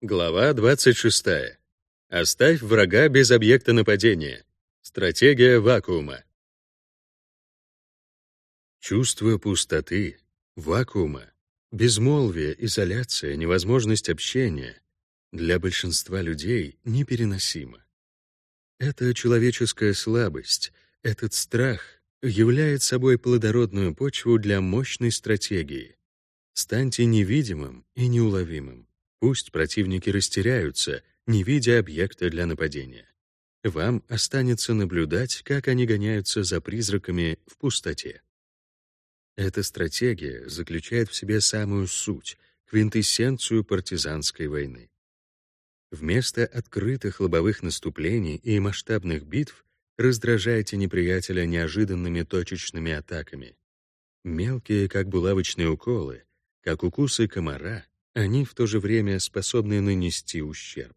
Глава 26. Оставь врага без объекта нападения. Стратегия вакуума. Чувство пустоты, вакуума, безмолвие, изоляция, невозможность общения для большинства людей непереносимо. Эта человеческая слабость, этот страх являет собой плодородную почву для мощной стратегии. Станьте невидимым и неуловимым. Пусть противники растеряются, не видя объекта для нападения. Вам останется наблюдать, как они гоняются за призраками в пустоте. Эта стратегия заключает в себе самую суть, квинтэссенцию партизанской войны. Вместо открытых лобовых наступлений и масштабных битв раздражайте неприятеля неожиданными точечными атаками. Мелкие, как булавочные уколы, как укусы комара, они в то же время способны нанести ущерб.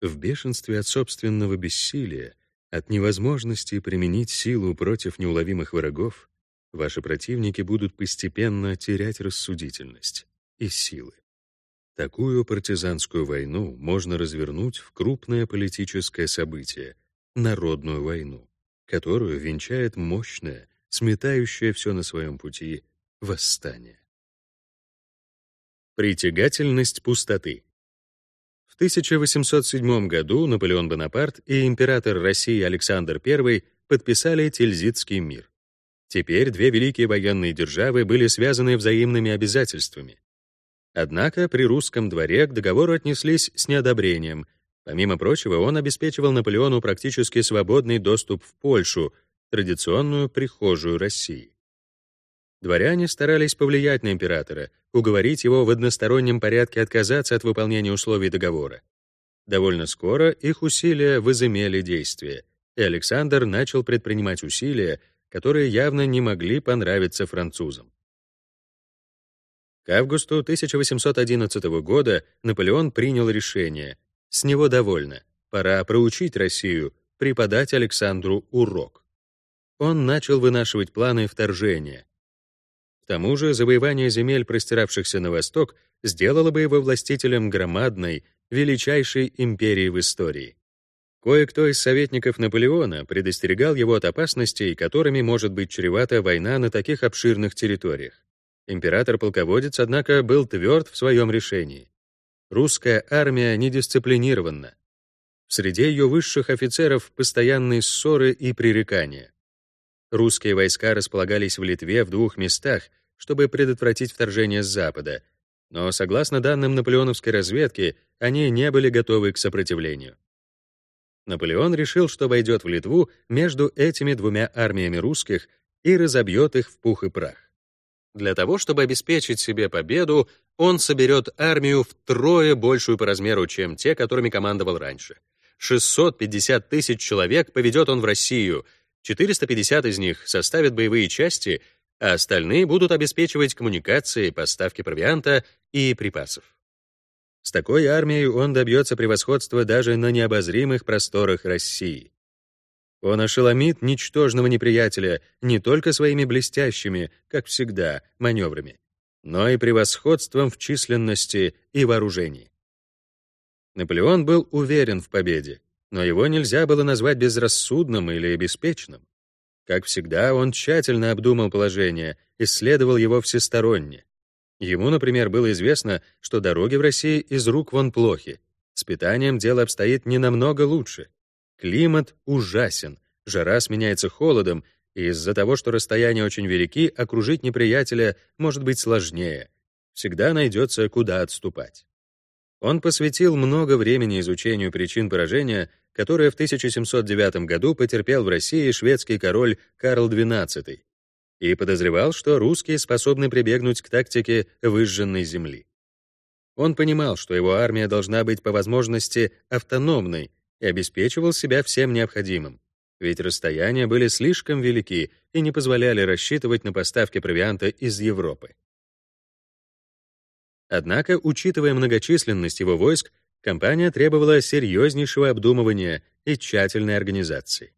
В бешенстве от собственного бессилия, от невозможности применить силу против неуловимых врагов, ваши противники будут постепенно терять рассудительность и силы. Такую партизанскую войну можно развернуть в крупное политическое событие — народную войну, которую венчает мощное, сметающее все на своем пути восстание. Притягательность пустоты. В 1807 году Наполеон Бонапарт и император России Александр I подписали Тильзитский мир. Теперь две великие военные державы были связаны взаимными обязательствами. Однако при русском дворе к договору отнеслись с неодобрением. Помимо прочего, он обеспечивал Наполеону практически свободный доступ в Польшу, традиционную прихожую России. Дворяне старались повлиять на императора, уговорить его в одностороннем порядке отказаться от выполнения условий договора. Довольно скоро их усилия возымели действие, и Александр начал предпринимать усилия, которые явно не могли понравиться французам. К августу 1811 года Наполеон принял решение. С него довольно. Пора проучить Россию, преподать Александру урок. Он начал вынашивать планы вторжения. Тому же завоевание земель, простиравшихся на восток, сделало бы его властителем громадной, величайшей империи в истории. Кое-кто из советников Наполеона предостерегал его от опасностей, которыми может быть чревата война на таких обширных территориях. Император-полководец, однако, был тверд в своем решении. Русская армия недисциплинирована. В среде ее высших офицеров постоянные ссоры и пререкания. Русские войска располагались в Литве в двух местах, чтобы предотвратить вторжение с запада, но, согласно данным наполеоновской разведки, они не были готовы к сопротивлению. Наполеон решил, что войдет в Литву между этими двумя армиями русских и разобьет их в пух и прах. Для того, чтобы обеспечить себе победу, он соберет армию втрое большую по размеру, чем те, которыми командовал раньше. 650 тысяч человек поведет он в Россию, 450 из них составят боевые части, а остальные будут обеспечивать коммуникации, поставки провианта и припасов. С такой армией он добьется превосходства даже на необозримых просторах России. Он ошеломит ничтожного неприятеля не только своими блестящими, как всегда, маневрами, но и превосходством в численности и вооружении. Наполеон был уверен в победе, но его нельзя было назвать безрассудным или беспечным. Как всегда, он тщательно обдумал положение, исследовал его всесторонне. Ему, например, было известно, что дороги в России из рук вон плохи. С питанием дело обстоит не намного лучше. Климат ужасен, жара сменяется холодом, и из-за того, что расстояния очень велики, окружить неприятеля может быть сложнее. Всегда найдется, куда отступать. Он посвятил много времени изучению причин поражения, которое в 1709 году потерпел в России шведский король Карл XII, и подозревал, что русские способны прибегнуть к тактике выжженной земли. Он понимал, что его армия должна быть по возможности автономной и обеспечивал себя всем необходимым, ведь расстояния были слишком велики и не позволяли рассчитывать на поставки провианта из Европы. Однако, учитывая многочисленность его войск, кампания требовала серьезнейшего обдумывания и тщательной организации.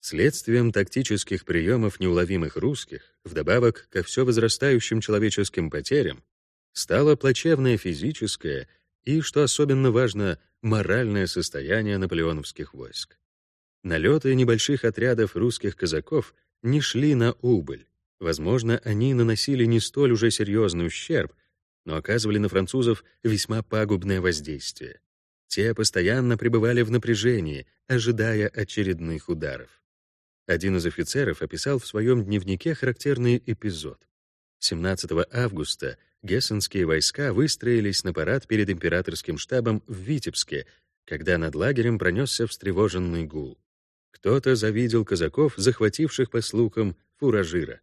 Следствием тактических приемов неуловимых русских, вдобавок ко все возрастающим человеческим потерям, стало плачевное физическое и, что особенно важно, моральное состояние наполеоновских войск. Налеты небольших отрядов русских казаков не шли на убыль. Возможно, они наносили не столь уже серьезный ущерб, но оказывали на французов весьма пагубное воздействие. Те постоянно пребывали в напряжении, ожидая очередных ударов. Один из офицеров описал в своем дневнике характерный эпизод. 17 августа гессенские войска выстроились на парад перед императорским штабом в Витебске, когда над лагерем пронесся встревоженный гул. Кто-то завидел казаков, захвативших, по слухам, фуражира.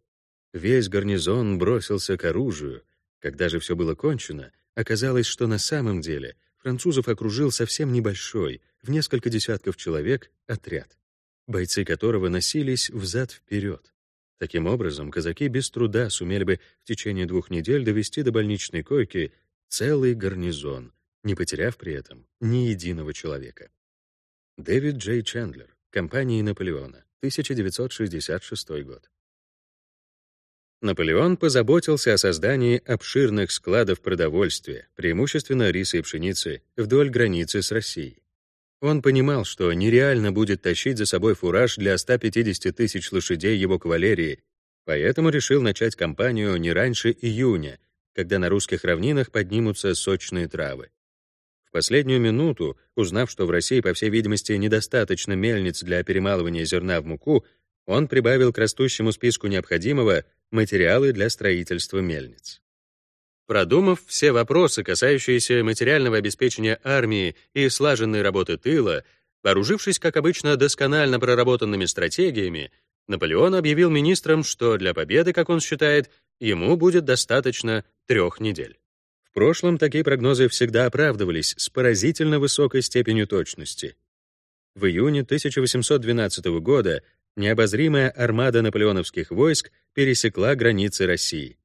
Весь гарнизон бросился к оружию. Когда же все было кончено, оказалось, что на самом деле французов окружил совсем небольшой, в несколько десятков человек, отряд, бойцы которого носились взад-вперед. Таким образом, казаки без труда сумели бы в течение двух недель довести до больничной койки целый гарнизон, не потеряв при этом ни единого человека. Дэвид Джей Чендлер, компания Наполеона, 1966 год. Наполеон позаботился о создании обширных складов продовольствия, преимущественно риса и пшеницы, вдоль границы с Россией. Он понимал, что нереально будет тащить за собой фураж для 150 тысяч лошадей его кавалерии, поэтому решил начать кампанию не раньше июня, когда на русских равнинах поднимутся сочные травы. В последнюю минуту, узнав, что в России, по всей видимости, недостаточно мельниц для перемалывания зерна в муку, он прибавил к растущему списку необходимого материалы для строительства мельниц. Продумав все вопросы, касающиеся материального обеспечения армии и слаженной работы тыла, вооружившись, как обычно, досконально проработанными стратегиями, Наполеон объявил министрам, что для победы, как он считает, ему будет достаточно трех недель. В прошлом такие прогнозы всегда оправдывались с поразительно высокой степенью точности. В июне 1812 года необозримая армада наполеоновских войск пересекла границы России.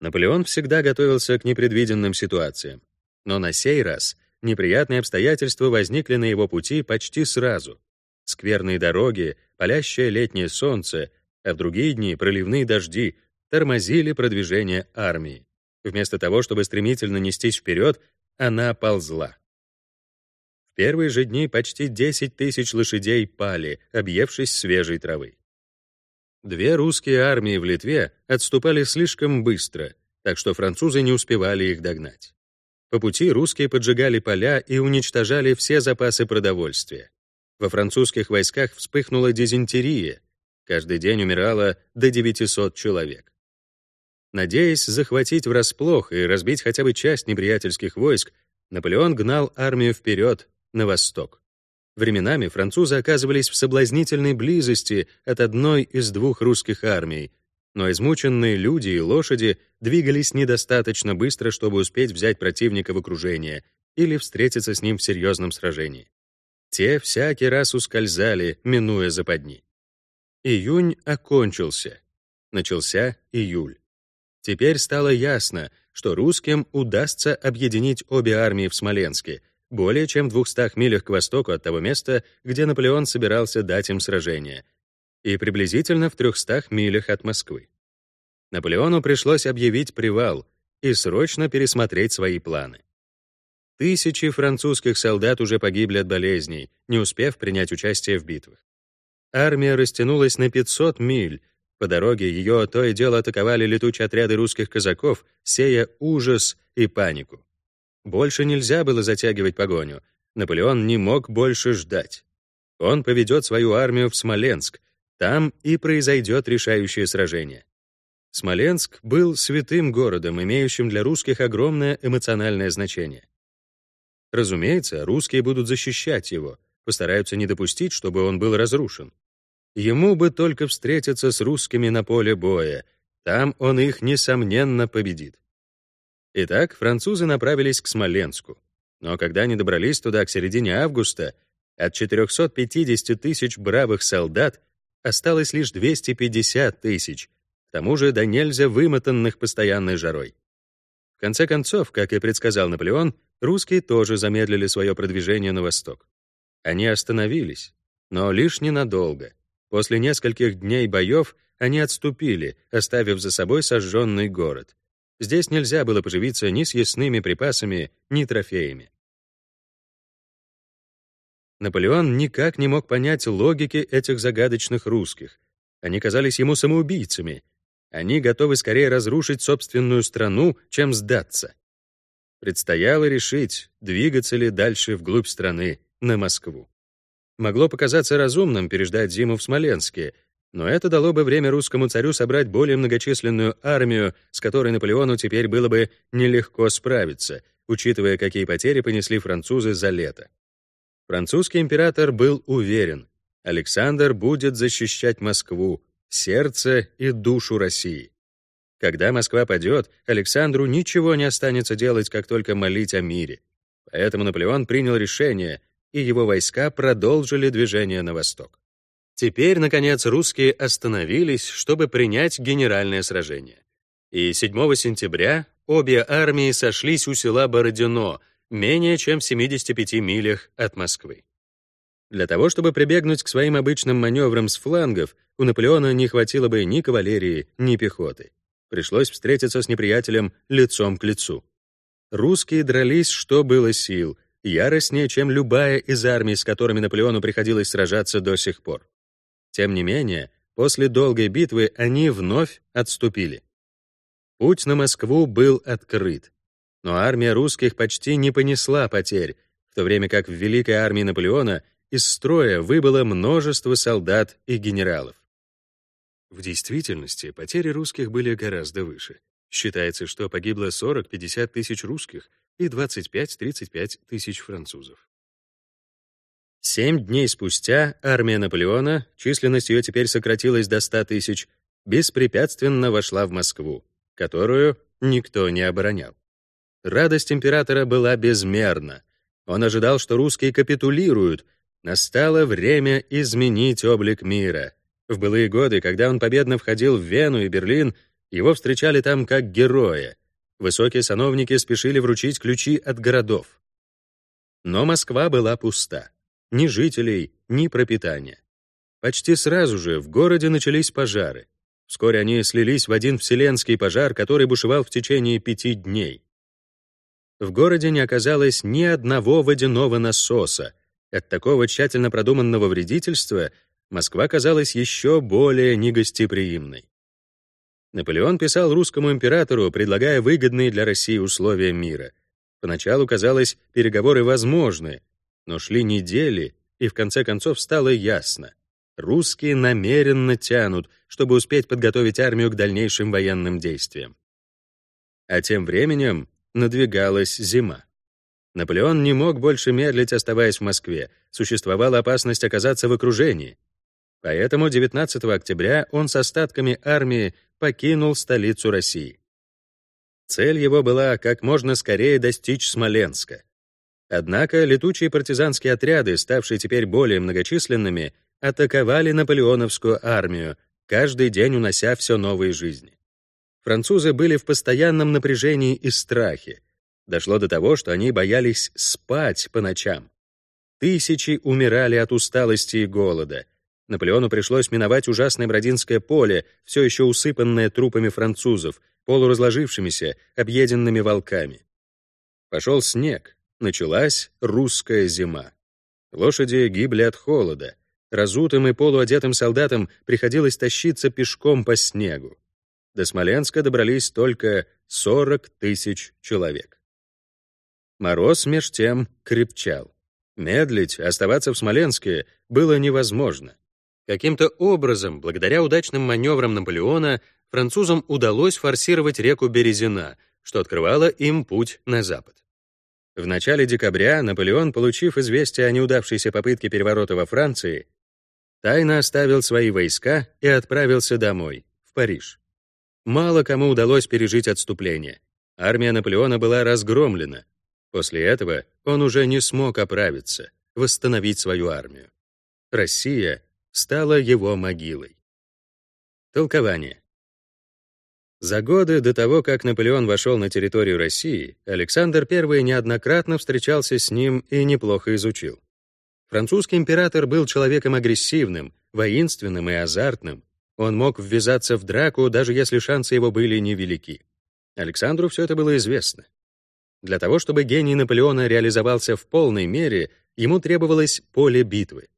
Наполеон всегда готовился к непредвиденным ситуациям. Но на сей раз неприятные обстоятельства возникли на его пути почти сразу. Скверные дороги, палящее летнее солнце, а в другие дни проливные дожди тормозили продвижение армии. Вместо того, чтобы стремительно нестись вперед, она ползла. Первые же дни почти 10 тысяч лошадей пали, объевшись свежей травы. Две русские армии в Литве отступали слишком быстро, так что французы не успевали их догнать. По пути русские поджигали поля и уничтожали все запасы продовольствия. Во французских войсках вспыхнула дизентерия. Каждый день умирало до 900 человек. Надеясь захватить врасплох и разбить хотя бы часть неприятельских войск, Наполеон гнал армию вперед, на восток. Временами французы оказывались в соблазнительной близости от одной из двух русских армий, но измученные люди и лошади двигались недостаточно быстро, чтобы успеть взять противника в окружение или встретиться с ним в серьезном сражении. Те всякий раз ускользали, минуя западни. Июнь окончился. Начался июль. Теперь стало ясно, что русским удастся объединить обе армии в Смоленске, более чем в 200 милях к востоку от того места, где Наполеон собирался дать им сражение, и приблизительно в 300 милях от Москвы. Наполеону пришлось объявить привал и срочно пересмотреть свои планы. Тысячи французских солдат уже погибли от болезней, не успев принять участие в битвах. Армия растянулась на 500 миль. По дороге ее то и дело атаковали летучие отряды русских казаков, сея ужас и панику. Больше нельзя было затягивать погоню. Наполеон не мог больше ждать. Он поведет свою армию в Смоленск. Там и произойдет решающее сражение. Смоленск был святым городом, имеющим для русских огромное эмоциональное значение. Разумеется, русские будут защищать его, постараются не допустить, чтобы он был разрушен. Ему бы только встретиться с русскими на поле боя, там он их, несомненно, победит. Итак, французы направились к Смоленску. Но когда они добрались туда к середине августа, от 450 тысяч бравых солдат осталось лишь 250 тысяч, к тому же до нельзя вымотанных постоянной жарой. В конце концов, как и предсказал Наполеон, русские тоже замедлили свое продвижение на восток. Они остановились, но лишь ненадолго. После нескольких дней боев они отступили, оставив за собой сожженный город Здесь нельзя было поживиться ни съестными припасами, ни трофеями. Наполеон никак не мог понять логики этих загадочных русских. Они казались ему самоубийцами. Они готовы скорее разрушить собственную страну, чем сдаться. Предстояло решить, двигаться ли дальше вглубь страны, на Москву. Могло показаться разумным переждать зиму в Смоленске, но это дало бы время русскому царю собрать более многочисленную армию, с которой Наполеону теперь было бы нелегко справиться, учитывая, какие потери понесли французы за лето. Французский император был уверен, Александр будет защищать Москву, сердце и душу России. Когда Москва падет, Александру ничего не останется делать, как только молить о мире. Поэтому Наполеон принял решение, и его войска продолжили движение на восток. Теперь, наконец, русские остановились, чтобы принять генеральное сражение. И 7 сентября обе армии сошлись у села Бородино, менее чем в 75 милях от Москвы. Для того, чтобы прибегнуть к своим обычным маневрам с флангов, у Наполеона не хватило бы ни кавалерии, ни пехоты. Пришлось встретиться с неприятелем лицом к лицу. Русские дрались, что было сил, яростнее, чем любая из армий, с которыми Наполеону приходилось сражаться до сих пор. Тем не менее, после долгой битвы они вновь отступили. Путь на Москву был открыт, но армия русских почти не понесла потерь, в то время как в Великой армии Наполеона из строя выбыло множество солдат и генералов. В действительности потери русских были гораздо выше. Считается, что погибло 40-50 тысяч русских и 25-35 тысяч французов. Семь дней спустя армия Наполеона, численность ее теперь сократилась до 100 тысяч, беспрепятственно вошла в Москву, которую никто не оборонял. Радость императора была безмерна. Он ожидал, что русские капитулируют. Настало время изменить облик мира. В былые годы, когда он победно входил в Вену и Берлин, его встречали там как героя. Высокие сановники спешили вручить ключи от городов. Но Москва была пуста ни жителей, ни пропитания. Почти сразу же в городе начались пожары. Вскоре они слились в один вселенский пожар, который бушевал в течение пяти дней. В городе не оказалось ни одного водяного насоса. От такого тщательно продуманного вредительства Москва казалась еще более негостеприимной. Наполеон писал русскому императору, предлагая выгодные для России условия мира. Поначалу казалось, переговоры возможны, но шли недели, и в конце концов стало ясно. Русские намеренно тянут, чтобы успеть подготовить армию к дальнейшим военным действиям. А тем временем надвигалась зима. Наполеон не мог больше медлить, оставаясь в Москве. Существовала опасность оказаться в окружении. Поэтому 19 октября он с остатками армии покинул столицу России. Цель его была как можно скорее достичь Смоленска. Однако летучие партизанские отряды, ставшие теперь более многочисленными, атаковали наполеоновскую армию, каждый день унося все новые жизни. Французы были в постоянном напряжении и страхе. Дошло до того, что они боялись спать по ночам. Тысячи умирали от усталости и голода. Наполеону пришлось миновать ужасное Бродинское поле, все еще усыпанное трупами французов, полуразложившимися, объеденными волками. Пошел снег, началась русская зима. Лошади гибли от холода. Разутым и полуодетым солдатам приходилось тащиться пешком по снегу. До Смоленска добрались только 40 тысяч человек. Мороз меж тем крепчал. Медлить, оставаться в Смоленске было невозможно. Каким-то образом, благодаря удачным маневрам Наполеона, французам удалось форсировать реку Березина, что открывало им путь на запад. В начале декабря Наполеон, получив известие о неудавшейся попытке переворота во Франции, тайно оставил свои войска и отправился домой, в Париж. Мало кому удалось пережить отступление. Армия Наполеона была разгромлена. После этого он уже не смог оправиться, восстановить свою армию. Россия стала его могилой. Толкование. За годы до того, как Наполеон вошел на территорию России, Александр I неоднократно встречался с ним и неплохо изучил. Французский император был человеком агрессивным, воинственным и азартным. Он мог ввязаться в драку, даже если шансы его были невелики. Александру все это было известно. Для того, чтобы гений Наполеона реализовался в полной мере, ему требовалось поле битвы.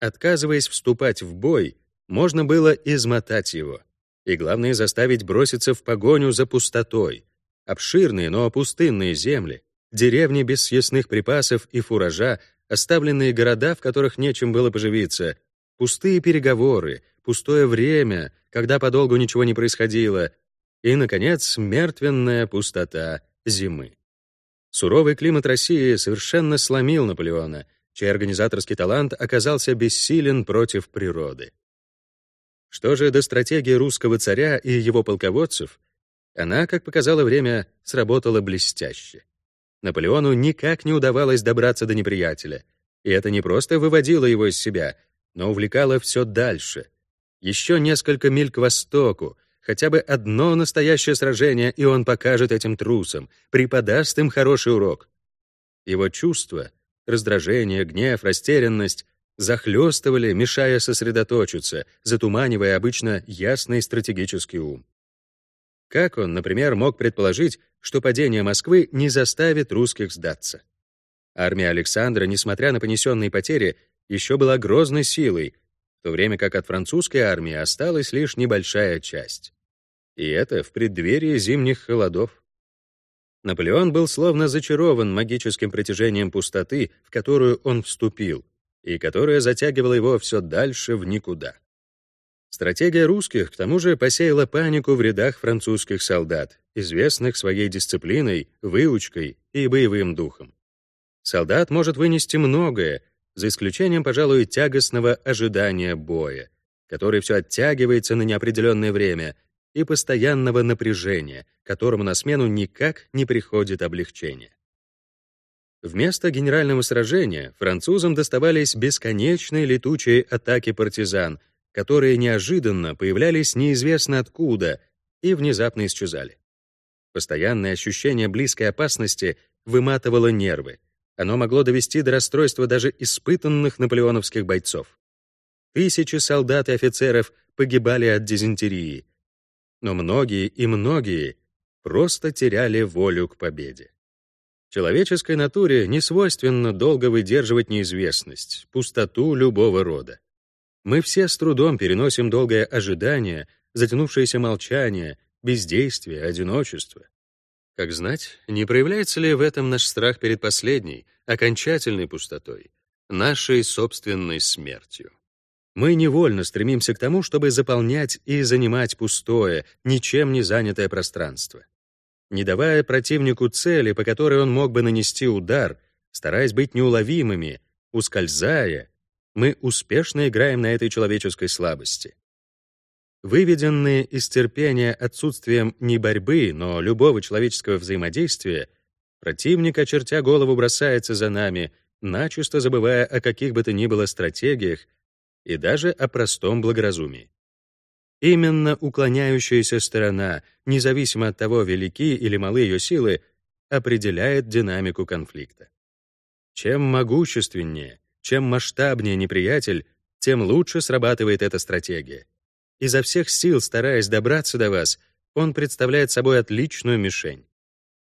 Отказываясь вступать в бой, можно было измотать его. И главное, заставить броситься в погоню за пустотой. Обширные, но пустынные земли, деревни без съестных припасов и фуража, оставленные города, в которых нечем было поживиться, пустые переговоры, пустое время, когда подолгу ничего не происходило, и, наконец, мертвенная пустота зимы. Суровый климат России совершенно сломил Наполеона, чей организаторский талант оказался бессилен против природы. Что же до стратегии русского царя и его полководцев, она, как показало время, сработала блестяще. Наполеону никак не удавалось добраться до неприятеля, и это не просто выводило его из себя, но увлекало все дальше. Еще несколько миль к востоку, хотя бы одно настоящее сражение, и он покажет этим трусам, преподаст им хороший урок. Его чувства — раздражение, гнев, растерянность — захлестывали, мешая сосредоточиться, затуманивая обычно ясный стратегический ум. Как он, например, мог предположить, что падение Москвы не заставит русских сдаться? Армия Александра, несмотря на понесенные потери, еще была грозной силой, в то время как от французской армии осталась лишь небольшая часть. И это в преддверии зимних холодов. Наполеон был словно зачарован магическим притяжением пустоты, в которую он вступил, и которая затягивала его все дальше в никуда. Стратегия русских, к тому же, посеяла панику в рядах французских солдат, известных своей дисциплиной, выучкой и боевым духом. Солдат может вынести многое, за исключением, пожалуй, тягостного ожидания боя, который все оттягивается на неопределенное время, и постоянного напряжения, которому на смену никак не приходит облегчение. Вместо генерального сражения французам доставались бесконечные летучие атаки партизан, которые неожиданно появлялись неизвестно откуда и внезапно исчезали. Постоянное ощущение близкой опасности выматывало нервы, оно могло довести до расстройства даже испытанных наполеоновских бойцов. Тысячи солдат и офицеров погибали от дизентерии, но многие и многие просто теряли волю к победе. Человеческой натуре не свойственно долго выдерживать неизвестность, пустоту любого рода. Мы все с трудом переносим долгое ожидание, затянувшееся молчание, бездействие, одиночество. Как знать, не проявляется ли в этом наш страх перед последней, окончательной пустотой, нашей собственной смертью? Мы невольно стремимся к тому, чтобы заполнять и занимать пустое, ничем не занятое пространство. Не давая противнику цели, по которой он мог бы нанести удар, стараясь быть неуловимыми, ускользая, мы успешно играем на этой человеческой слабости. Выведенные из терпения отсутствием не борьбы, но любого человеческого взаимодействия, противник, очертя голову, бросается за нами, начисто забывая о каких бы то ни было стратегиях и даже о простом благоразумии. Именно уклоняющаяся сторона, независимо от того, велики или малы ее силы, определяет динамику конфликта. Чем могущественнее, чем масштабнее неприятель, тем лучше срабатывает эта стратегия. Изо всех сил стараясь добраться до вас, он представляет собой отличную мишень.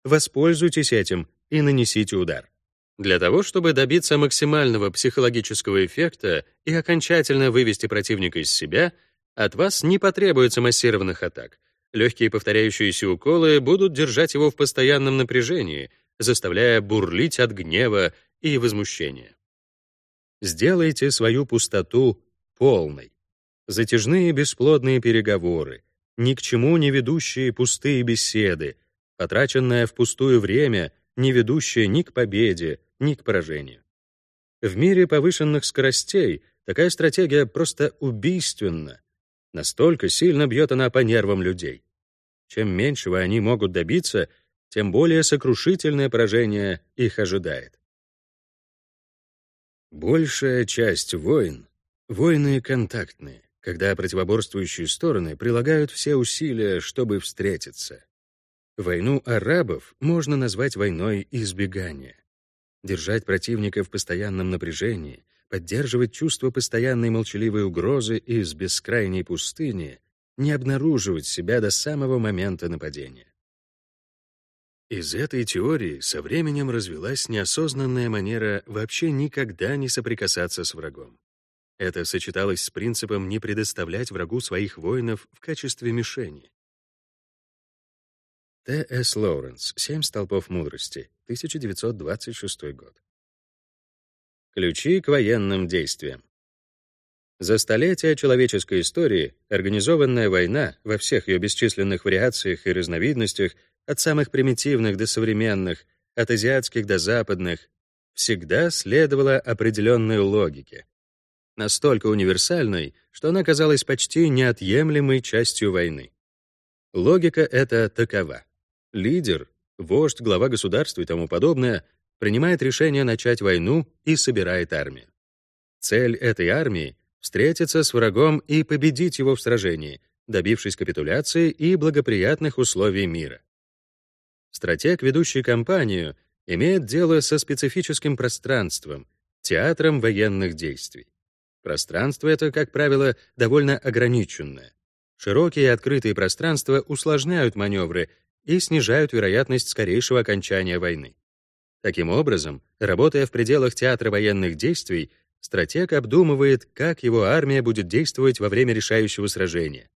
Воспользуйтесь этим и нанесите удар. Для того, чтобы добиться максимального психологического эффекта и окончательно вывести противника из себя, от вас не потребуется массированных атак. Легкие повторяющиеся уколы будут держать его в постоянном напряжении, заставляя бурлить от гнева и возмущения. Сделайте свою пустоту полной. Затяжные бесплодные переговоры, ни к чему не ведущие пустые беседы, потраченное впустую время, не ведущее ни к победе, ни к поражению. В мире повышенных скоростей такая стратегия просто убийственна. Настолько сильно бьет она по нервам людей. Чем меньшего они могут добиться, тем более сокрушительное поражение их ожидает. Большая часть войн — войны контактные когда противоборствующие стороны прилагают все усилия, чтобы встретиться. Войну арабов можно назвать войной избегания. Держать противника в постоянном напряжении, поддерживать чувство постоянной молчаливой угрозы из бескрайней пустыни, не обнаруживать себя до самого момента нападения. Из этой теории со временем развилась неосознанная манера вообще никогда не соприкасаться с врагом. Это сочеталось с принципом не предоставлять врагу своих воинов в качестве мишени. Т.С. Лоуренс. «Семь столпов мудрости», 1926 год. Ключи к военным действиям. За столетия человеческой истории организованная война во всех ее бесчисленных вариациях и разновидностях, от самых примитивных до современных, от азиатских до западных, всегда следовала определенной логике. Настолько универсальной, что она казалась почти неотъемлемой частью войны. Логика эта такова. Лидер, вождь, глава государства и тому подобное принимает решение начать войну и собирает армию. Цель этой армии — встретиться с врагом и победить его в сражении, добившись капитуляции и благоприятных условий мира. Стратег, ведущий кампанию, имеет дело со специфическим пространством, театром военных действий. Пространство это, как правило, довольно ограниченное. Широкие открытые пространства усложняют маневры и снижают вероятность скорейшего окончания войны. Таким образом, работая в пределах театра военных действий, стратег обдумывает, как его армия будет действовать во время решающего сражения.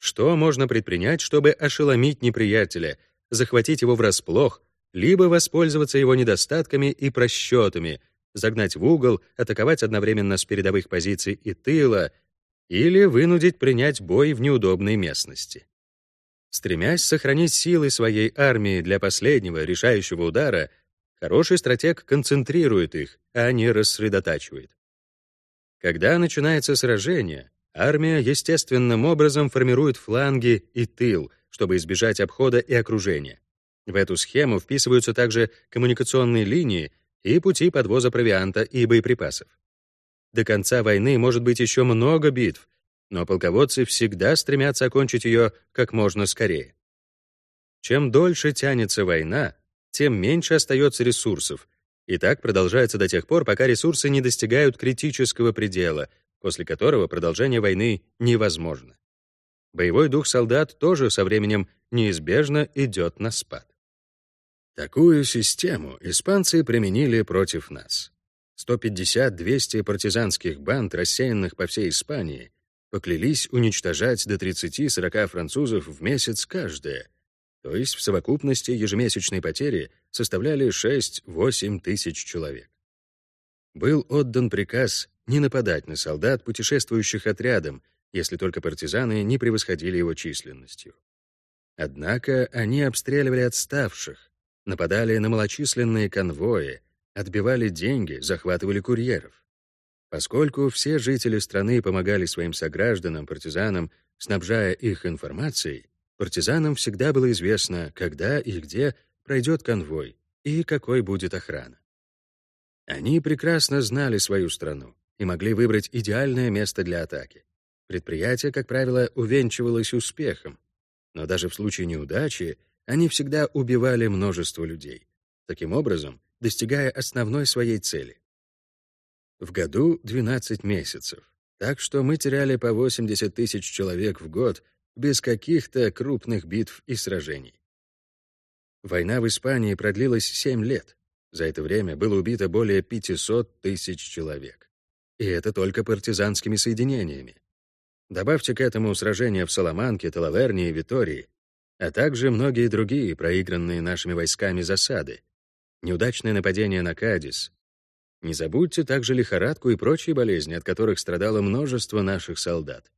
Что можно предпринять, чтобы ошеломить неприятеля, захватить его врасплох, либо воспользоваться его недостатками и просчетами, загнать в угол, атаковать одновременно с передовых позиций и тыла, или вынудить принять бой в неудобной местности. Стремясь сохранить силы своей армии для последнего решающего удара, хороший стратег концентрирует их, а не рассредотачивает. Когда начинается сражение, армия естественным образом формирует фланги и тыл, чтобы избежать обхода и окружения. В эту схему вписываются также коммуникационные линии и пути подвоза провианта и боеприпасов. До конца войны может быть еще много битв, но полководцы всегда стремятся окончить ее как можно скорее. Чем дольше тянется война, тем меньше остается ресурсов, и так продолжается до тех пор, пока ресурсы не достигают критического предела, после которого продолжение войны невозможно. Боевой дух солдат тоже со временем неизбежно идет на спад. Такую систему испанцы применили против нас. 150-200 партизанских банд, рассеянных по всей Испании, поклялись уничтожать до 30-40 французов в месяц каждая, то есть в совокупности ежемесячные потери составляли 6-8 тысяч человек. Был отдан приказ не нападать на солдат, путешествующих отрядом, если только партизаны не превосходили его численностью. Однако они обстреливали отставших, нападали на малочисленные конвои, отбивали деньги, захватывали курьеров. Поскольку все жители страны помогали своим согражданам, партизанам, снабжая их информацией, партизанам всегда было известно, когда и где пройдет конвой и какой будет охрана. Они прекрасно знали свою страну и могли выбрать идеальное место для атаки. Предприятие, как правило, увенчивалось успехом, но даже в случае неудачи они всегда убивали множество людей, таким образом достигая основной своей цели в году 12 месяцев. Так что мы теряли по 80 тысяч человек в год без каких-то крупных битв и сражений. Война в Испании продлилась 7 лет. За это время было убито более 500 тысяч человек. И это только партизанскими соединениями. Добавьте к этому сражения в Саламанке, Талаверне и Витории, а также многие другие проигранные нашими войсками засады. Неудачное нападение на Кадис, не забудьте также лихорадку и прочие болезни, от которых страдало множество наших солдат.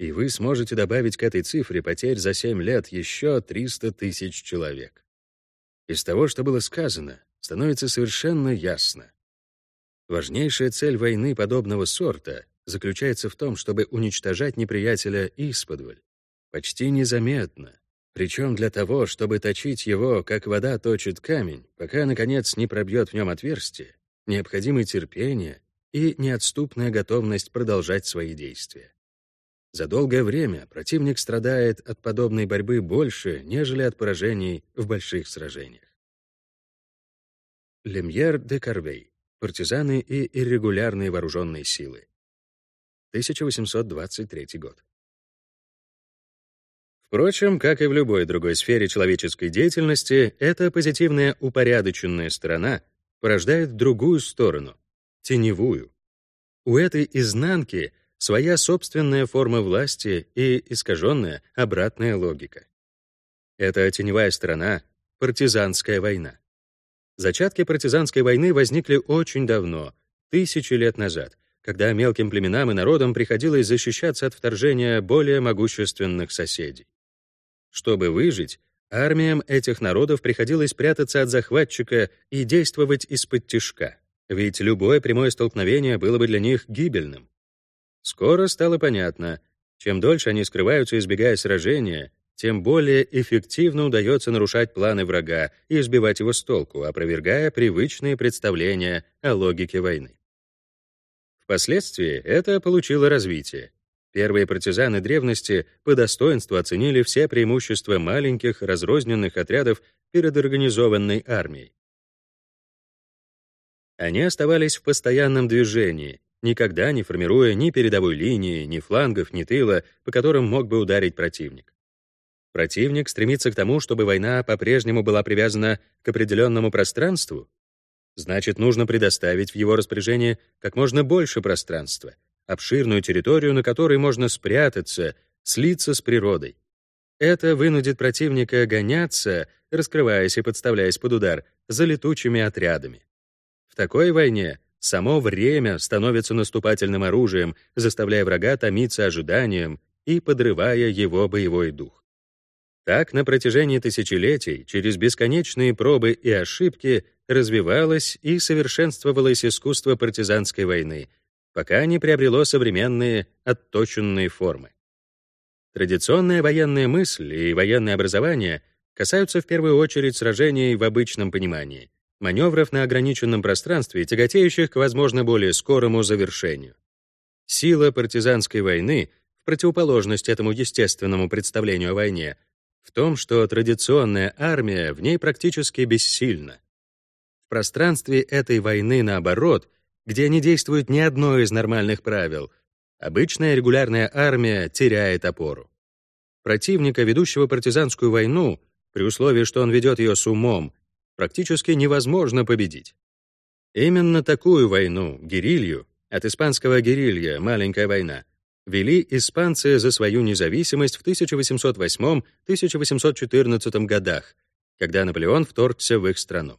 И вы сможете добавить к этой цифре потерь за 7 лет еще 300 тысяч человек. Из того, что было сказано, становится совершенно ясно. Важнейшая цель войны подобного сорта заключается в том, чтобы уничтожать неприятеля исподволь, почти незаметно, причем для того, чтобы точить его, как вода точит камень, пока, наконец, не пробьет в нем отверстие, необходимы терпение и неотступная готовность продолжать свои действия. За долгое время противник страдает от подобной борьбы больше, нежели от поражений в больших сражениях. Лемьер де Карвей. Партизаны и иррегулярные вооруженные силы. 1823 год. Впрочем, как и в любой другой сфере человеческой деятельности, эта позитивная упорядоченная сторона порождает другую сторону — теневую. У этой изнанки своя собственная форма власти и искаженная обратная логика. Эта теневая сторона — партизанская война. Зачатки партизанской войны возникли очень давно, тысячи лет назад, когда мелким племенам и народам приходилось защищаться от вторжения более могущественных соседей. Чтобы выжить, армиям этих народов приходилось прятаться от захватчика и действовать из-под тишка, ведь любое прямое столкновение было бы для них гибельным. Скоро стало понятно, чем дольше они скрываются, избегая сражения, тем более эффективно удается нарушать планы врага и сбивать его с толку, опровергая привычные представления о логике войны. Впоследствии это получило развитие. Первые партизаны древности по достоинству оценили все преимущества маленьких разрозненных отрядов перед организованной армией. Они оставались в постоянном движении, никогда не формируя ни передовой линии, ни флангов, ни тыла, по которым мог бы ударить противник. Противник стремится к тому, чтобы война по-прежнему была привязана к определенному пространству, значит, нужно предоставить в его распоряжение как можно больше пространства — обширную территорию, на которой можно спрятаться, слиться с природой. Это вынудит противника гоняться, раскрываясь и подставляясь под удар, за летучими отрядами. В такой войне само время становится наступательным оружием, заставляя врага томиться ожиданием и подрывая его боевой дух. Так, на протяжении тысячелетий, через бесконечные пробы и ошибки, развивалось и совершенствовалось искусство партизанской войны — пока не приобрело современные отточенные формы. Традиционная военная мысль и военное образование касаются в первую очередь сражений в обычном понимании, маневров на ограниченном пространстве, тяготеющих к, возможно, более скорому завершению. Сила партизанской войны, в противоположность этому естественному представлению о войне, в том, что традиционная армия в ней практически бессильна. В пространстве этой войны, наоборот, где не действует ни одно из нормальных правил, обычная регулярная армия теряет опору. Противника, ведущего партизанскую войну, при условии, что он ведет ее с умом, практически невозможно победить. Именно такую войну, герилью, от испанского герилья, маленькая война, вели испанцы за свою независимость в 1808-1814 годах, когда Наполеон вторгся в их страну.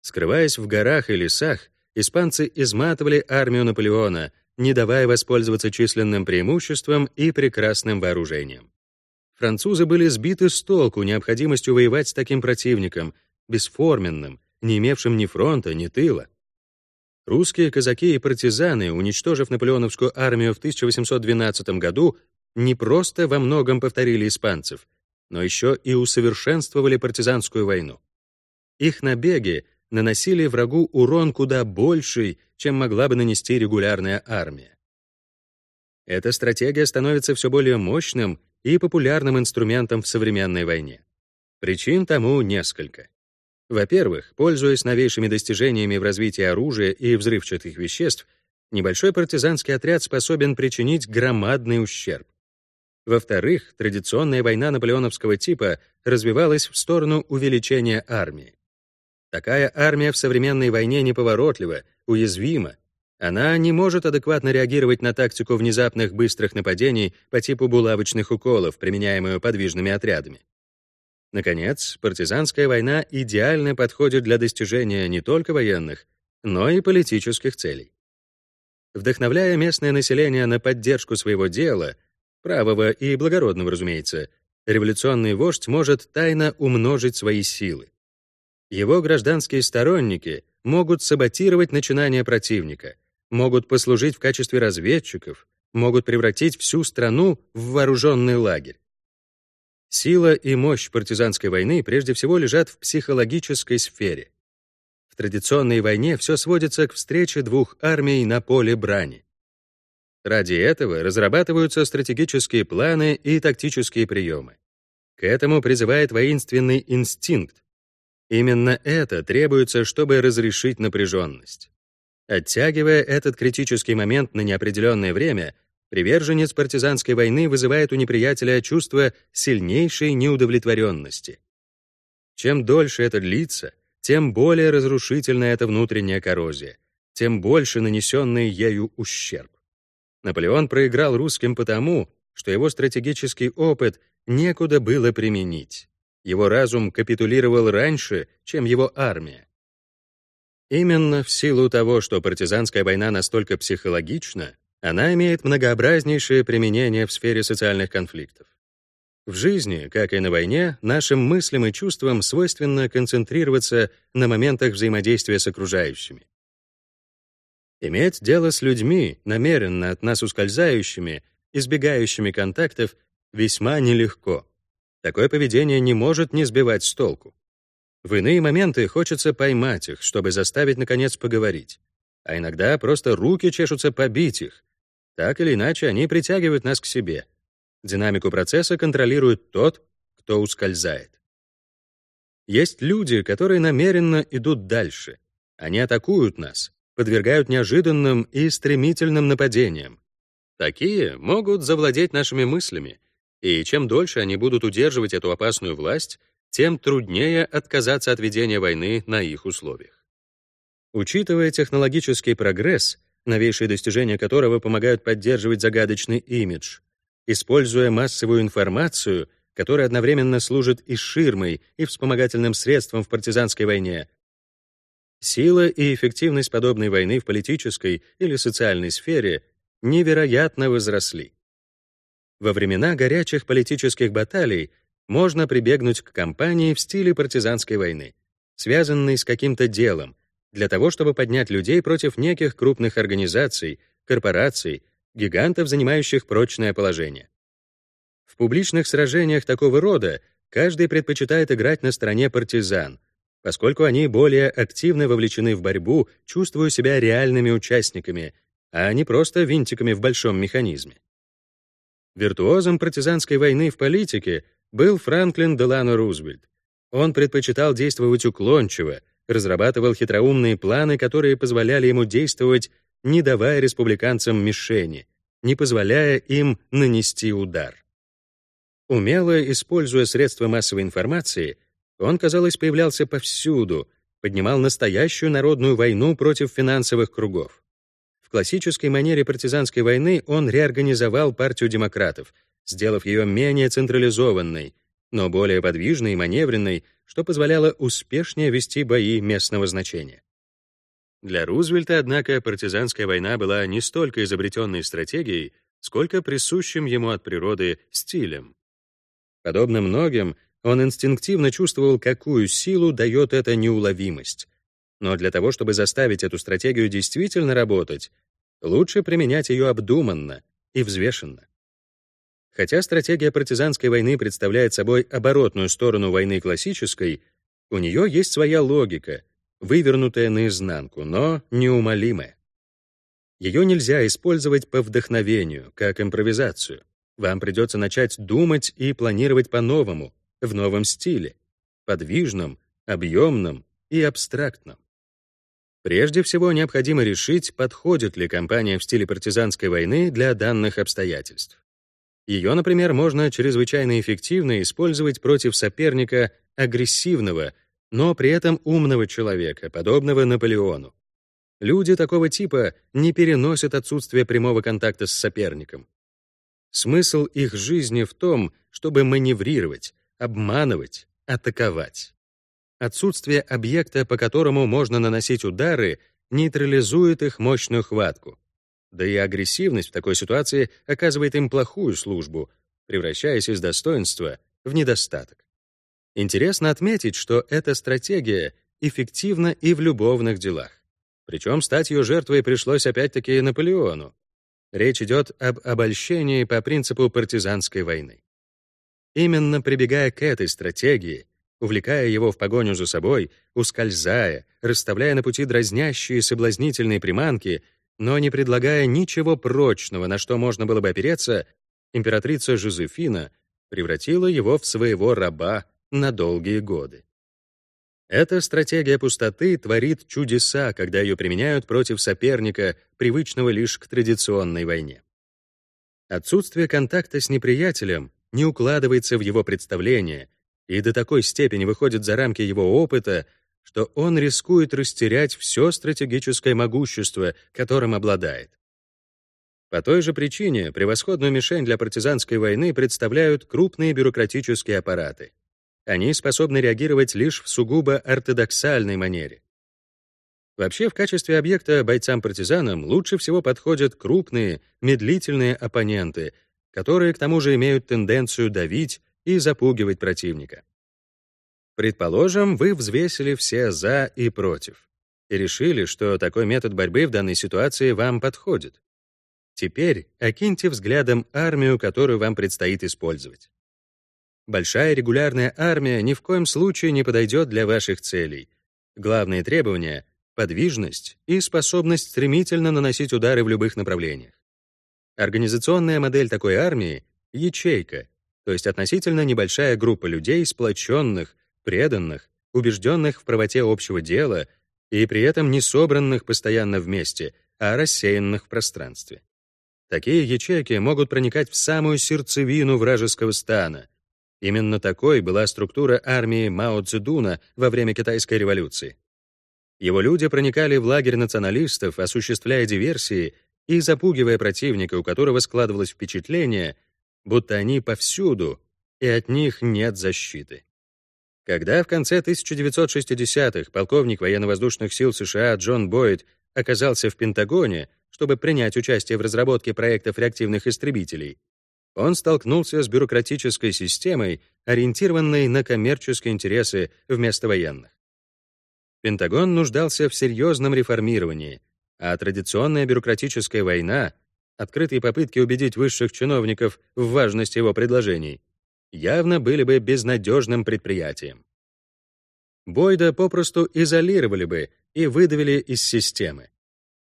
Скрываясь в горах и лесах, испанцы изматывали армию Наполеона, не давая воспользоваться численным преимуществом и прекрасным вооружением. Французы были сбиты с толку необходимостью воевать с таким противником, бесформенным, не имевшим ни фронта, ни тыла. Русские казаки и партизаны, уничтожив наполеоновскую армию в 1812 году, не просто во многом повторили испанцев, но еще и усовершенствовали партизанскую войну. Их набеги наносили врагу урон куда больший, чем могла бы нанести регулярная армия. Эта стратегия становится все более мощным и популярным инструментом в современной войне. Причин тому несколько. Во-первых, пользуясь новейшими достижениями в развитии оружия и взрывчатых веществ, небольшой партизанский отряд способен причинить громадный ущерб. Во-вторых, традиционная война наполеоновского типа развивалась в сторону увеличения армии. Такая армия в современной войне неповоротлива, уязвима. Она не может адекватно реагировать на тактику внезапных быстрых нападений по типу булавочных уколов, применяемую подвижными отрядами. Наконец, партизанская война идеально подходит для достижения не только военных, но и политических целей. Вдохновляя местное население на поддержку своего дела, правого и благородного, разумеется, революционный вождь может тайно умножить свои силы. Его гражданские сторонники могут саботировать начинания противника, могут послужить в качестве разведчиков, могут превратить всю страну в вооруженный лагерь. Сила и мощь партизанской войны прежде всего лежат в психологической сфере. В традиционной войне все сводится к встрече двух армий на поле брани. Ради этого разрабатываются стратегические планы и тактические приемы. К этому призывает воинственный инстинкт, Именно это требуется, чтобы разрешить напряженность. Оттягивая этот критический момент на неопределенное время, Приверженец партизанской войны вызывает у неприятеля чувство сильнейшей неудовлетворенности. Чем дольше это длится, тем более разрушительна эта внутренняя коррозия, тем больше нанесенный ею ущерб. Наполеон проиграл русским потому, что его стратегический опыт некуда было применить. Его разум капитулировал раньше, чем его армия. Именно в силу того, что партизанская война настолько психологична, она имеет многообразнейшее применение в сфере социальных конфликтов. В жизни, как и на войне, нашим мыслям и чувствам свойственно концентрироваться на моментах взаимодействия с окружающими. Иметь дело с людьми, намеренно от нас ускользающими, избегающими контактов, весьма нелегко. Такое поведение не может не сбивать с толку. В иные моменты хочется поймать их, чтобы заставить, наконец, поговорить. А иногда просто руки чешутся побить их. Так или иначе, они притягивают нас к себе. Динамику процесса контролирует тот, кто ускользает. Есть люди, которые намеренно идут дальше. Они атакуют нас, подвергают неожиданным и стремительным нападениям. Такие могут завладеть нашими мыслями, и чем дольше они будут удерживать эту опасную власть, тем труднее отказаться от ведения войны на их условиях. Учитывая технологический прогресс, новейшие достижения которого помогают поддерживать загадочный имидж, используя массовую информацию, которая одновременно служит и ширмой, и вспомогательным средством в партизанской войне, Сила и эффективность подобной войны в политической или социальной сфере невероятно возросли. Во времена горячих политических баталий можно прибегнуть к кампании в стиле партизанской войны, связанной с каким-то делом, для того, чтобы поднять людей против неких крупных организаций, корпораций, гигантов, занимающих прочное положение. В публичных сражениях такого рода каждый предпочитает играть на стороне партизан — поскольку они более активно вовлечены в борьбу, чувствуя себя реальными участниками, а не просто винтиками в большом механизме. Виртуозом партизанской войны в политике был Франклин Делано Рузвельт. Он предпочитал действовать уклончиво, разрабатывал хитроумные планы, которые позволяли ему действовать, не давая республиканцам мишени, не позволяя им нанести удар. Умело используя средства массовой информации, он, казалось, появлялся повсюду, поднимал настоящую народную войну против финансовых кругов. В классической манере партизанской войны он реорганизовал партию демократов, сделав ее менее централизованной, но более подвижной и маневренной, что позволяло успешнее вести бои местного значения. Для Рузвельта, однако, партизанская война была не столько изобретенной стратегией, сколько присущим ему от природы стилем. Подобно многим, он инстинктивно чувствовал, какую силу дает эта неуловимость. Но для того, чтобы заставить эту стратегию действительно работать, лучше применять ее обдуманно и взвешенно. Хотя стратегия партизанской войны представляет собой оборотную сторону войны классической, у нее есть своя логика, вывернутая наизнанку, но неумолимая. Ее нельзя использовать по вдохновению, как импровизацию. Вам придется начать думать и планировать по-новому, в новом стиле, подвижном, объемном и абстрактном. Прежде всего, необходимо решить, подходит ли кампания в стиле партизанской войны для данных обстоятельств. Ее, например, можно чрезвычайно эффективно использовать против соперника агрессивного, но при этом умного человека, подобного Наполеону. Люди такого типа не переносят отсутствие прямого контакта с соперником. Смысл их жизни в том, чтобы маневрировать, обманывать, атаковать. Отсутствие объекта, по которому можно наносить удары, нейтрализует их мощную хватку. Да и агрессивность в такой ситуации оказывает им плохую службу, превращаясь из достоинства в недостаток. Интересно отметить, что эта стратегия эффективна и в любовных делах. Причем стать ее жертвой пришлось опять-таки Наполеону. Речь идет об обольщении по принципу партизанской войны. Именно прибегая к этой стратегии, увлекая его в погоню за собой, ускользая, расставляя на пути дразнящие соблазнительные приманки, но не предлагая ничего прочного, на что можно было бы опереться, императрица Жозефина превратила его в своего раба на долгие годы. Эта стратегия пустоты творит чудеса, когда ее применяют против соперника, привычного лишь к традиционной войне. Отсутствие контакта с неприятелем не укладывается в его представление и до такой степени выходит за рамки его опыта, что он рискует растерять все стратегическое могущество, которым обладает. По той же причине превосходную мишень для партизанской войны представляют крупные бюрократические аппараты. Они способны реагировать лишь в сугубо ортодоксальной манере. Вообще, в качестве объекта бойцам-партизанам лучше всего подходят крупные, медлительные оппоненты, которые к тому же имеют тенденцию давить и запугивать противника. Предположим, вы взвесили все «за» и «против» и решили, что такой метод борьбы в данной ситуации вам подходит. Теперь окиньте взглядом армию, которую вам предстоит использовать. Большая регулярная армия ни в коем случае не подойдет для ваших целей. Главные требования — подвижность и способность стремительно наносить удары в любых направлениях. Организационная модель такой армии — ячейка, то есть относительно небольшая группа людей, сплоченных, преданных, убежденных в правоте общего дела и при этом не собранных постоянно вместе, а рассеянных в пространстве. Такие ячейки могут проникать в самую сердцевину вражеского стана. Именно такой была структура армии Мао Цзэдуна во время Китайской революции. Его люди проникали в лагерь националистов, осуществляя диверсии и запугивая противника, у которого складывалось впечатление, будто они повсюду, и от них нет защиты. Когда в конце 1960-х полковник военно-воздушных сил США Джон Бойд оказался в Пентагоне, чтобы принять участие в разработке проектов реактивных истребителей, он столкнулся с бюрократической системой, ориентированной на коммерческие интересы вместо военных. Пентагон нуждался в серьезном реформировании, а традиционная бюрократическая война, открытые попытки убедить высших чиновников в важности его предложений, явно были бы безнадежным предприятием. Бойда попросту изолировали бы и выдавили из системы.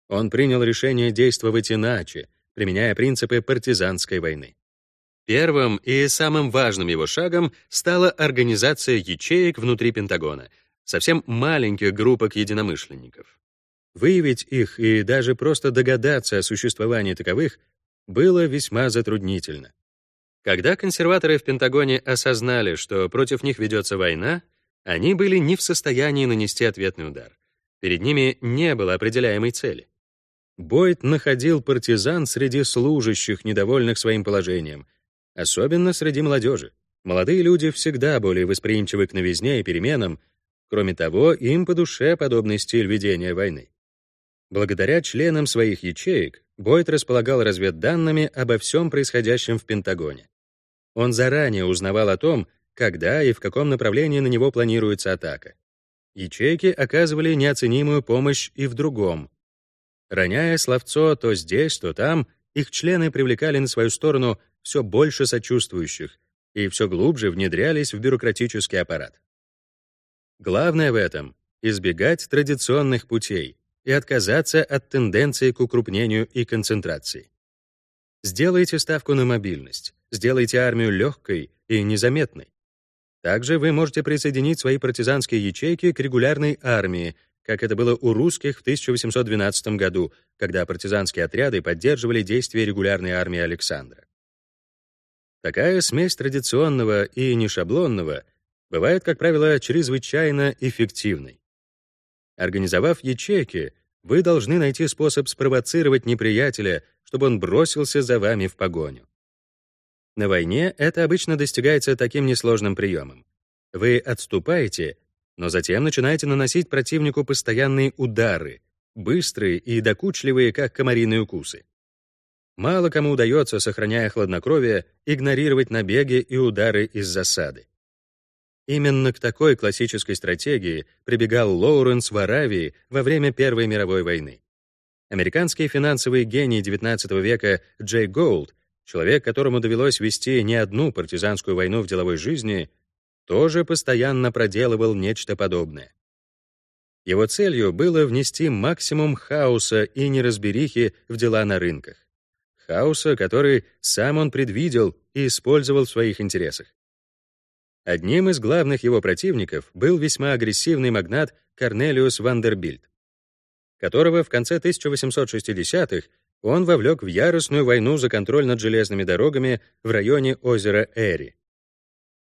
Он принял решение действовать иначе, применяя принципы партизанской войны. Первым и самым важным его шагом стала организация ячеек внутри Пентагона, совсем маленьких группок единомышленников. Выявить их и даже просто догадаться о существовании таковых было весьма затруднительно. Когда консерваторы в Пентагоне осознали, что против них ведется война, они были не в состоянии нанести ответный удар. Перед ними не было определяемой цели. Бойд находил партизан среди служащих, недовольных своим положением, особенно среди молодежи. Молодые люди всегда более восприимчивы к новизне и переменам, кроме того, им по душе подобный стиль ведения войны. Благодаря членам своих ячеек Бойд располагал разведданными обо всем происходящем в Пентагоне. Он заранее узнавал о том, когда и в каком направлении на него планируется атака. Ячейки оказывали неоценимую помощь и в другом. Роняя словцо то здесь, то там, их члены привлекали на свою сторону все больше сочувствующих и все глубже внедрялись в бюрократический аппарат. Главное в этом — избегать традиционных путей и отказаться от тенденции к укрупнению и концентрации. Сделайте ставку на мобильность, сделайте армию легкой и незаметной. Также вы можете присоединить свои партизанские ячейки к регулярной армии, как это было у русских в 1812 году, когда партизанские отряды поддерживали действия регулярной армии Александра. Такая смесь традиционного и нешаблонного бывает, как правило, чрезвычайно эффективной. Организовав ячейки, вы должны найти способ спровоцировать неприятеля, чтобы он бросился за вами в погоню. На войне это обычно достигается таким несложным приемом. Вы отступаете, но затем начинаете наносить противнику постоянные удары, быстрые и докучливые, как комариные укусы. Мало кому удается, сохраняя хладнокровие, игнорировать набеги и удары из засады. Именно к такой классической стратегии прибегал Лоуренс в Аравии во время Первой мировой войны. Американский финансовый гений XIX века Джей Голд, человек, которому довелось вести не одну партизанскую войну в деловой жизни, тоже постоянно проделывал нечто подобное. Его целью было внести максимум хаоса и неразберихи в дела на рынках. Хаоса, который сам он предвидел и использовал в своих интересах. Одним из главных его противников был весьма агрессивный магнат Корнелиус Вандербильт, которого в конце 1860-х он вовлек в яростную войну за контроль над железными дорогами в районе озера Эри.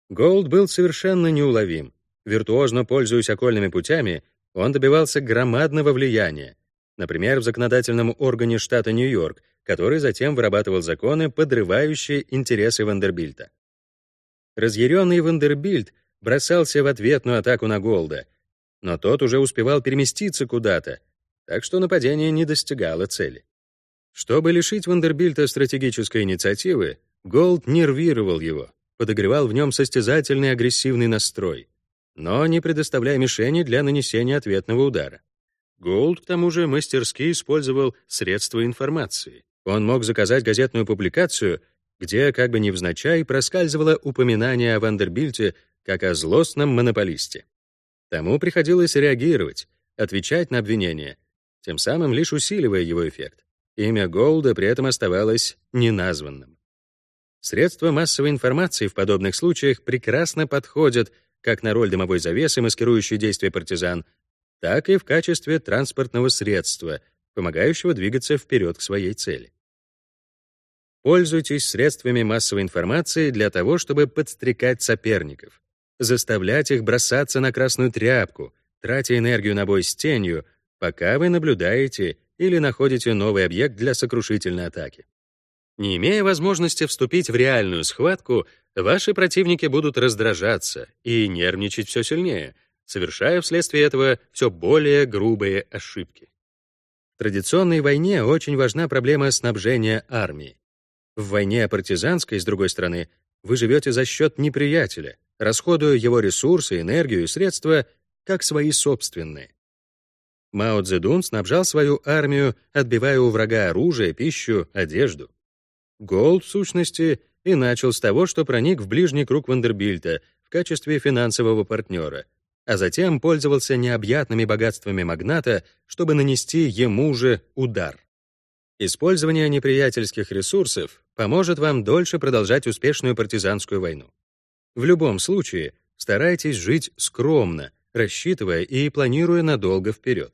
Голд был совершенно неуловим. Виртуозно пользуясь окольными путями, он добивался громадного влияния, например, в законодательном органе штата Нью-Йорк, который затем вырабатывал законы, подрывающие интересы Вандербильта. Разъяренный Вандербильт бросался в ответную атаку на Голда, но тот уже успевал переместиться куда-то, так что нападение не достигало цели. Чтобы лишить Вандербильта стратегической инициативы, Голд нервировал его, подогревал в нем состязательный агрессивный настрой, но не предоставляя мишени для нанесения ответного удара. Голд, к тому же, мастерски использовал средства информации. Он мог заказать газетную публикацию, где, как бы невзначай, проскальзывало упоминание о Вандербильте как о злостном монополисте. Тому приходилось реагировать, отвечать на обвинения, тем самым лишь усиливая его эффект. Имя Голда при этом оставалось неназванным. Средства массовой информации в подобных случаях прекрасно подходят как на роль дымовой завесы, маскирующей действия партизан, так и в качестве транспортного средства, помогающего двигаться вперед к своей цели. Пользуйтесь средствами массовой информации для того, чтобы подстрекать соперников, заставлять их бросаться на красную тряпку, тратя энергию на бой с тенью, пока вы наблюдаете или находите новый объект для сокрушительной атаки. Не имея возможности вступить в реальную схватку, ваши противники будут раздражаться и нервничать все сильнее, совершая вследствие этого все более грубые ошибки. В традиционной войне очень важна проблема снабжения армии. В войне партизанской, с другой стороны, вы живете за счет неприятеля, расходуя его ресурсы, энергию и средства как свои собственные. Мао Цзэдун снабжал свою армию, отбивая у врага оружие, пищу, одежду. Голд, в сущности, и начал с того, что проник в ближний круг Вандербильта в качестве финансового партнера, а затем пользовался необъятными богатствами магната, чтобы нанести ему же удар. Использование неприятельских ресурсов поможет вам дольше продолжать успешную партизанскую войну. В любом случае, старайтесь жить скромно, рассчитывая и планируя надолго вперед.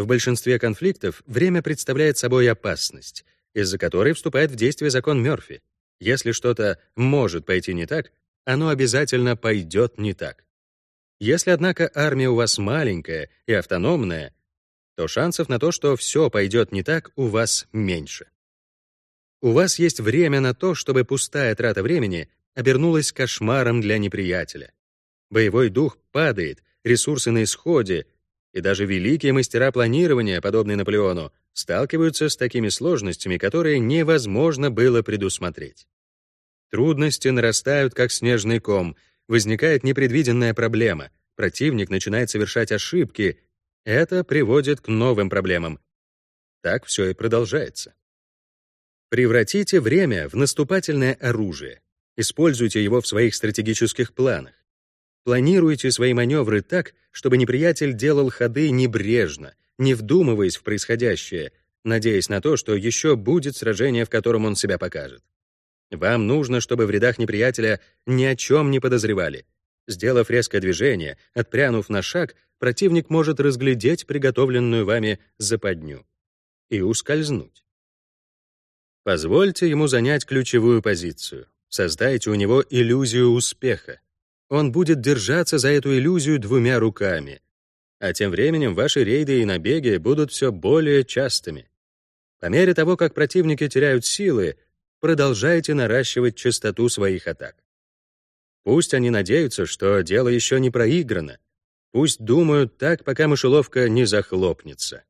В большинстве конфликтов время представляет собой опасность, из-за которой вступает в действие закон Мёрфи. Если что-то может пойти не так, оно обязательно пойдет не так. Если, однако, армия у вас маленькая и автономная, то шансов на то, что все пойдет не так, у вас меньше. У вас есть время на то, чтобы пустая трата времени обернулась кошмаром для неприятеля. Боевой дух падает, ресурсы на исходе, и даже великие мастера планирования, подобные Наполеону, сталкиваются с такими сложностями, которые невозможно было предусмотреть. Трудности нарастают, как снежный ком, возникает непредвиденная проблема, противник начинает совершать ошибки, это приводит к новым проблемам. Так все и продолжается. Превратите время в наступательное оружие. Используйте его в своих стратегических планах. Планируйте свои маневры так, чтобы неприятель делал ходы небрежно, не вдумываясь в происходящее, надеясь на то, что еще будет сражение, в котором он себя покажет. Вам нужно, чтобы в рядах неприятеля ни о чем не подозревали. Сделав резкое движение, отпрянув на шаг, противник может разглядеть приготовленную вами западню и ускользнуть. Позвольте ему занять ключевую позицию. Создайте у него иллюзию успеха он будет держаться за эту иллюзию двумя руками. А тем временем ваши рейды и набеги будут все более частыми. По мере того, как противники теряют силы, продолжайте наращивать частоту своих атак. Пусть они надеются, что дело еще не проиграно. Пусть думают так, пока мышеловка не захлопнется.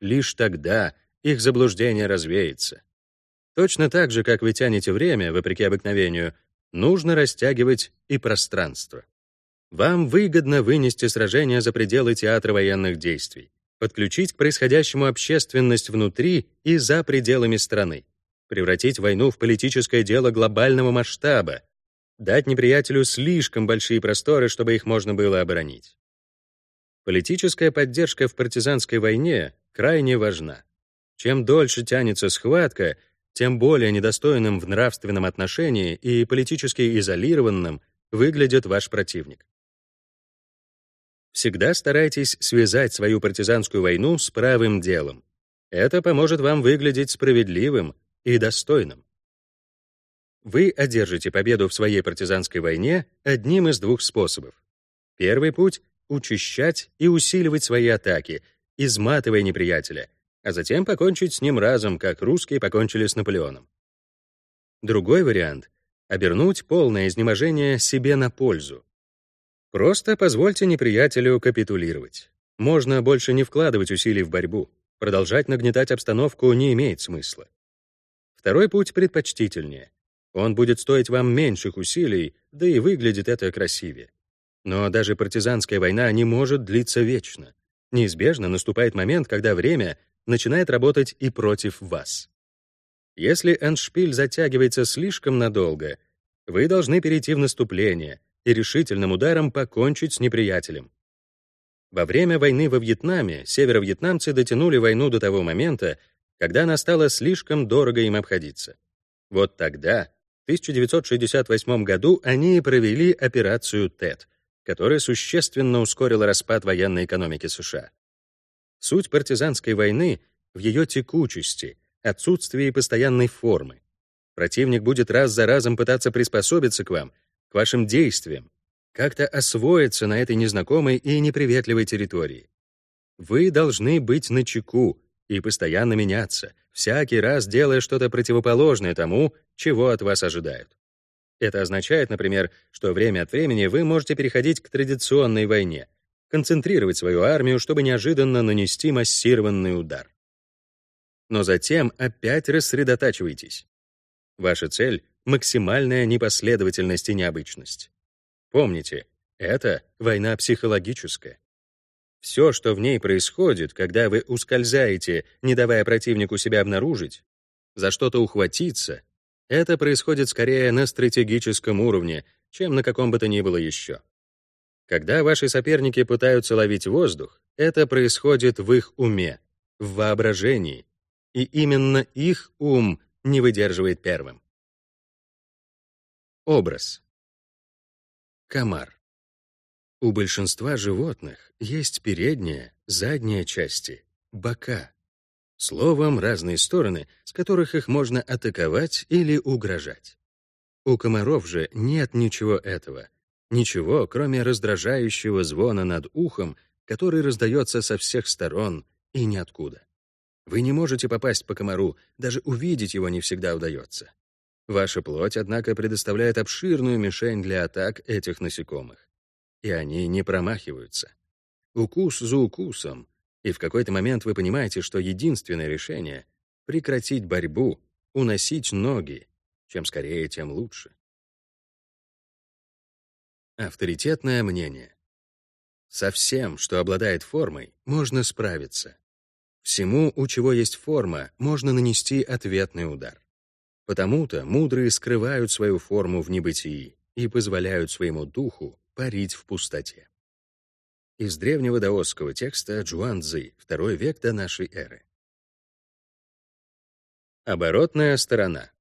Лишь тогда их заблуждение развеется. Точно так же, как вы тянете время, вопреки обыкновению, нужно растягивать и пространство. Вам выгодно вынести сражение за пределы театра военных действий, подключить к происходящему общественность внутри и за пределами страны, превратить войну в политическое дело глобального масштаба, дать неприятелю слишком большие просторы, чтобы их можно было оборонить. Политическая поддержка в партизанской войне крайне важна. Чем дольше тянется схватка, тем более недостойным в нравственном отношении и политически изолированным выглядит ваш противник. Всегда старайтесь связать свою партизанскую войну с правым делом. Это поможет вам выглядеть справедливым и достойным. Вы одержите победу в своей партизанской войне одним из двух способов. Первый путь — учащать и усиливать свои атаки, изматывая неприятеля, а затем покончить с ним разом, как русские покончили с Наполеоном. Другой вариант — обернуть полное изнеможение себе на пользу. Просто позвольте неприятелю капитулировать. Можно больше не вкладывать усилий в борьбу. Продолжать нагнетать обстановку не имеет смысла. Второй путь предпочтительнее. Он будет стоить вам меньших усилий, да и выглядит это красивее. Но даже партизанская война не может длиться вечно. Неизбежно наступает момент, когда время начинает работать и против вас. Если эндшпиль затягивается слишком надолго, вы должны перейти в наступление и решительным ударом покончить с неприятелем. Во время войны во Вьетнаме северо-вьетнамцы дотянули войну до того момента, когда она стала слишком дорого им обходиться. Вот тогда, в 1968 году, они и провели операцию ТЭТ, которая существенно ускорила распад военной экономики США. Суть партизанской войны в ее текучести, отсутствии постоянной формы. Противник будет раз за разом пытаться приспособиться к вам, к вашим действиям, как-то освоиться на этой незнакомой и неприветливой территории. Вы должны быть начеку и постоянно меняться, всякий раз делая что-то противоположное тому, чего от вас ожидают. Это означает, например, что время от времени вы можете переходить к традиционной войне, концентрировать свою армию, чтобы неожиданно нанести массированный удар. Но затем опять рассредотачивайтесь. Ваша цель — максимальная непоследовательность и необычность. Помните, это война психологическая. Все, что в ней происходит, когда вы ускользаете, не давая противнику себя обнаружить, за что-то ухватиться, это происходит скорее на стратегическом уровне, чем на каком бы то ни было еще. Когда ваши соперники пытаются ловить воздух, это происходит в их уме, в воображении, и именно их ум не выдерживает первым. Образ. Комар. У большинства животных есть передняя, задняя части, бока. Словом, разные стороны, с которых их можно атаковать или угрожать. У комаров же нет ничего этого. Ничего, кроме раздражающего звона над ухом, который раздается со всех сторон и ниоткуда. Вы не можете попасть по комару, даже увидеть его не всегда удается. Ваша плоть, однако, предоставляет обширную мишень для атак этих насекомых. И они не промахиваются. Укус за укусом. И в какой-то момент вы понимаете, что единственное решение — прекратить борьбу, уносить ноги. Чем скорее, тем лучше. Авторитетное мнение. Со всем, что обладает формой, можно справиться. Всему, у чего есть форма, можно нанести ответный удар. Потому-то мудрые скрывают свою форму в небытии и позволяют своему духу парить в пустоте. Из древнего даосского текста Джуан Цзы, второй век до нашей эры. Оборотная сторона.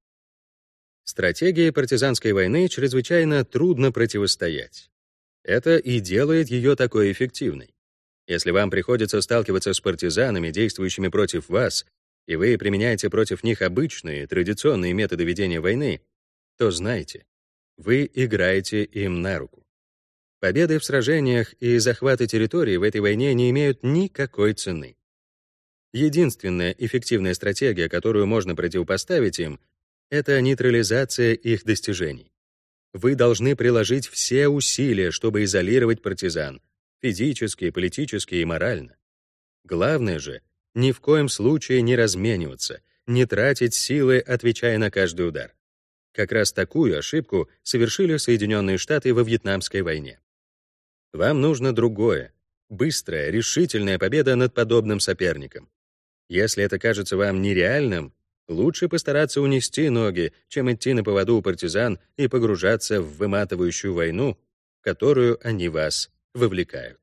Стратегии партизанской войны чрезвычайно трудно противостоять. Это и делает ее такой эффективной. Если вам приходится сталкиваться с партизанами, действующими против вас, и вы применяете против них обычные, традиционные методы ведения войны, то знайте, вы играете им на руку. Победы в сражениях и захваты территории в этой войне не имеют никакой цены. Единственная эффективная стратегия, которую можно противопоставить им, это нейтрализация их достижений. Вы должны приложить все усилия, чтобы изолировать партизан, физически, политически и морально. Главное же ни в коем случае не размениваться, не тратить силы, отвечая на каждый удар. Как раз такую ошибку совершили Соединенные Штаты во Вьетнамской войне. Вам нужно другое — быстрая, решительная победа над подобным соперником. Если это кажется вам нереальным, лучше постараться унести ноги, чем идти на поводу у партизан и погружаться в выматывающую войну, в которую они вас вовлекают.